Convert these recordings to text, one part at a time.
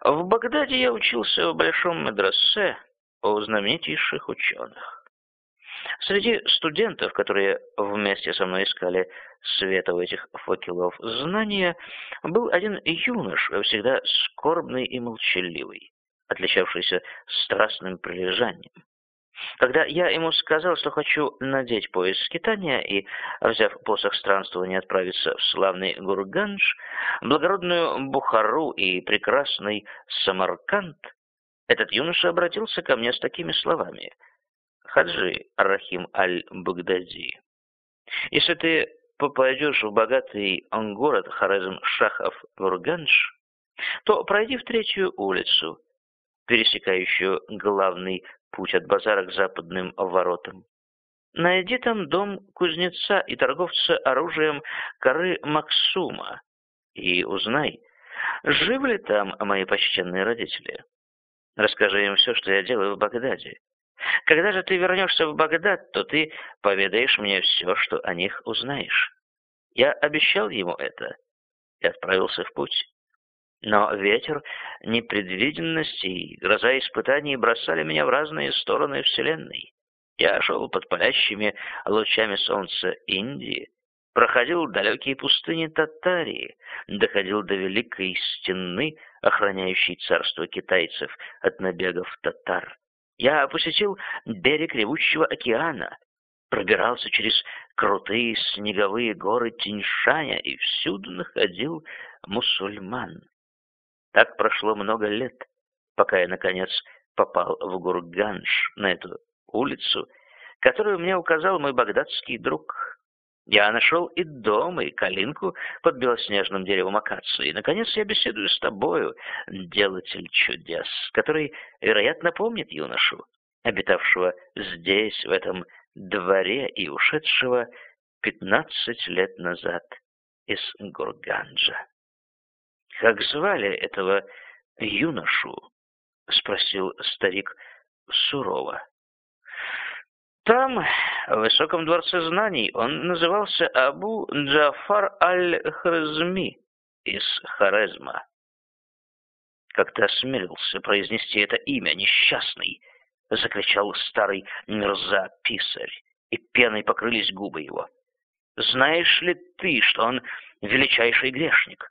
В Багдаде я учился в большом медресе у знаменитейших ученых. Среди студентов, которые вместе со мной искали света у этих факелов знания, был один юноша, всегда скорбный и молчаливый, отличавшийся страстным прилежанием. Когда я ему сказал, что хочу надеть пояс скитания и, взяв посох странствования, отправиться в славный Гурганж, благородную Бухару и прекрасный Самарканд, этот юноша обратился ко мне с такими словами. «Хаджи Рахим Аль-Багдади, если ты попадешь в богатый город Хорезм-Шахов-Гурганж, то пройди в третью улицу, пересекающую главный путь от базара к западным воротам. Найди там дом кузнеца и торговца оружием коры Максума и узнай, живы ли там мои почтенные родители. Расскажи им все, что я делаю в Багдаде. Когда же ты вернешься в Багдад, то ты поведаешь мне все, что о них узнаешь. Я обещал ему это и отправился в путь. Но ветер, непредвиденность и гроза испытаний бросали меня в разные стороны Вселенной. Я шел под палящими лучами солнца Индии, проходил далекие пустыни Татарии, доходил до великой стены, охраняющей царство китайцев от набегов татар. Я посетил берег ревущего океана, пробирался через крутые снеговые горы Тиньшаня и всюду находил мусульман. Так прошло много лет, пока я, наконец, попал в Гурганш, на эту улицу, которую мне указал мой багдадский друг. Я нашел и дом, и калинку под белоснежным деревом акации. И, наконец, я беседую с тобою, делатель чудес, который, вероятно, помнит юношу, обитавшего здесь, в этом дворе и ушедшего пятнадцать лет назад из Гурганджа. «Как звали этого юношу?» — спросил старик сурово. Там, в высоком дворце знаний, он назывался Абу Джафар аль-Хразми из Хорезма. Как ты осмелился произнести это имя, несчастный? — закричал старый Мирза-писарь, и пеной покрылись губы его. «Знаешь ли ты, что он величайший грешник?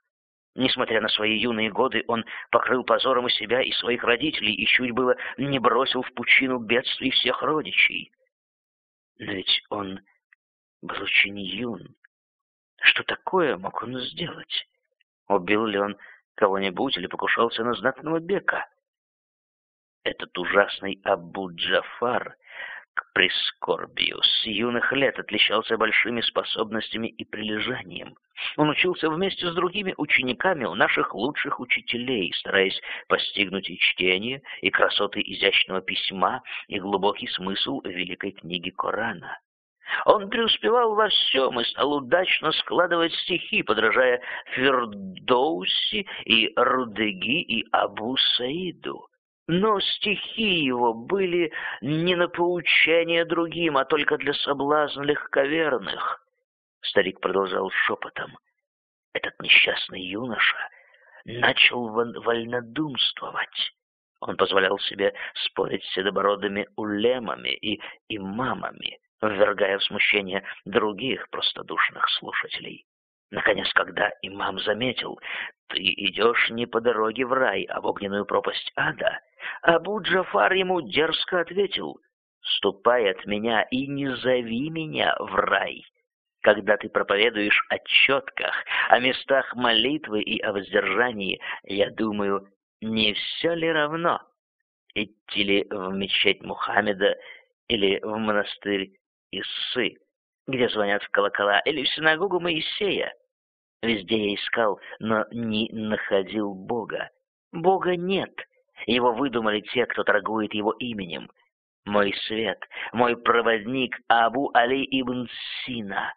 Несмотря на свои юные годы, он покрыл позором и себя, и своих родителей, и чуть было не бросил в пучину бедствий всех родичей. Но ведь он был очень юн. Что такое мог он сделать? Убил ли он кого-нибудь или покушался на знатного бека? Этот ужасный Абу-Джафар прискорбию с юных лет отличался большими способностями и прилежанием. Он учился вместе с другими учениками у наших лучших учителей, стараясь постигнуть и чтение, и красоты изящного письма, и глубокий смысл великой книги Корана. Он преуспевал во всем и стал удачно складывать стихи, подражая Фердоуси и Рудеги и Абу Саиду. Но стихи его были не на поучение другим, а только для соблазн легковерных. Старик продолжал шепотом. Этот несчастный юноша начал вольнодумствовать. Он позволял себе спорить с седобородыми улемами и имамами, ввергая в смущение других простодушных слушателей. Наконец, когда имам заметил, ты идешь не по дороге в рай, а в огненную пропасть ада, Абу Джафар ему дерзко ответил, «Ступай от меня и не зови меня в рай». Когда ты проповедуешь о четках, о местах молитвы и о воздержании, я думаю, не все ли равно, идти ли в мечеть Мухаммеда или в монастырь Иссы, где звонят в колокола, или в синагогу Моисея. Везде я искал, но не находил Бога. Бога нет. Его выдумали те, кто торгует его именем. Мой свет, мой проводник Абу Али ибн Сина.